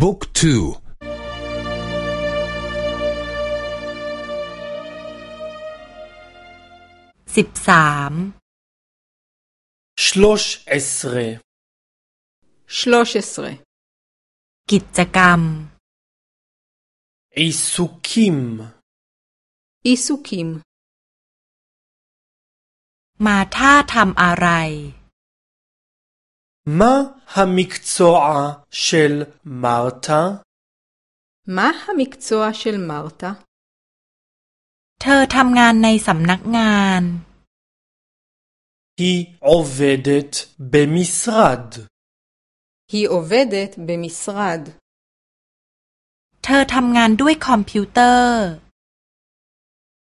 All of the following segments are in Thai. บุ๊กทูสิบสามชลชเอสเรชลชเอสเรกิจกรรม อิสุคิม อิสุคิม มาท่าทำอะไร מה המקצוע של מרתה? מה המקצוע של מרתה? היא עובדת במשרד. היא עובדת במשרד.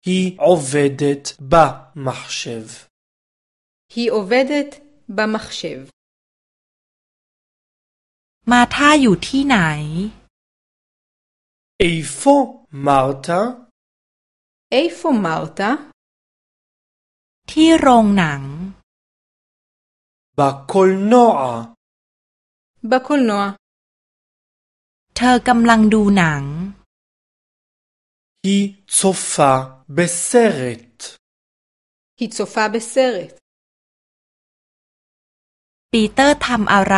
היא עובדת במחשב. היא עובדת במחשב. มาธาอยู่ที่ไหน Eifo Marta e i f ฟ Marta ที่โรงหนัง Bakolnoa Bakolnoa เธอกำลังดูหนังบ i ซร פ ตฮิ ר ט Hi าเบเซร ר ตปีเตอร์ทำอะไร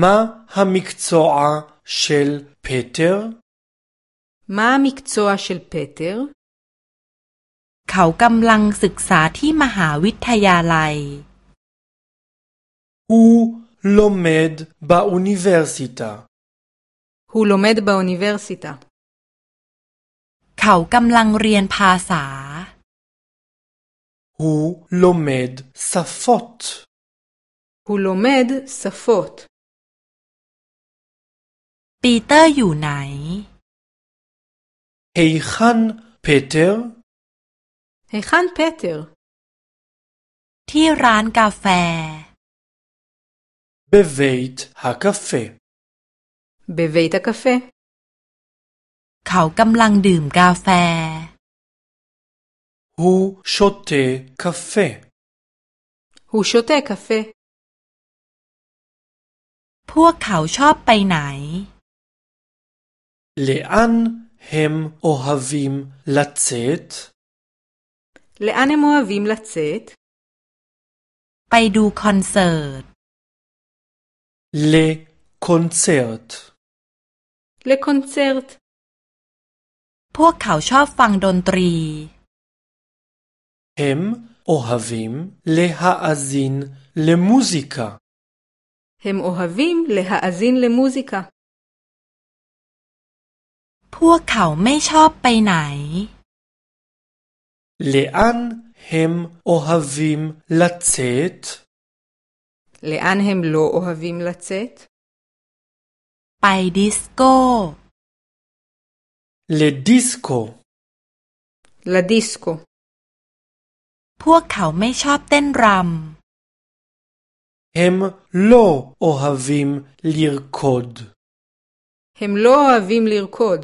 מה המקצוע של פטר? מה המקצוע של פטר? เขากำลังศึกษาที่มหาวิทยาลัย הוא לומד באוניברסיטה. הוא לומד באוניברסיטה. เขากำลังเรียนภาษา הוא לומד שפות. הוא לומד שפות. ปีเตอร์อยู่ไหน เฮย์คันเปเตอร์ เฮคันเปเตอร์ ที่ร้านกาแฟ เบเวตฮากาเฟ่ เบเวตฮากาเฟ่ เขากำลังดื่มกาแฟ ฮูชอเต้กาเฟ่ ฮูชอเต้กาเฟ่ พวกเขาชอบไปไหน לאן הם אוהבים לצאת? לאן הם אוהבים לצאת? ไปดูคอนเสิร์ต לקונצרט לקונצרט พวกเขาชอบฟังดนตรี הם אוהבים להאזין למוזיקה. הם אוהבים להאזין למוזיקה. วกเขาไม่ชอบไปไหน לאן הם אוהבים לצאת? לאן הם לא אוהבים לצאת? ไปดิสโก้สโก้ลาดิสโก้พวกเขาไม่ชอบเต้นรำาวิมลิร์ י ם ดเฮมโลโอฮาวิมลิร์ ק ו ด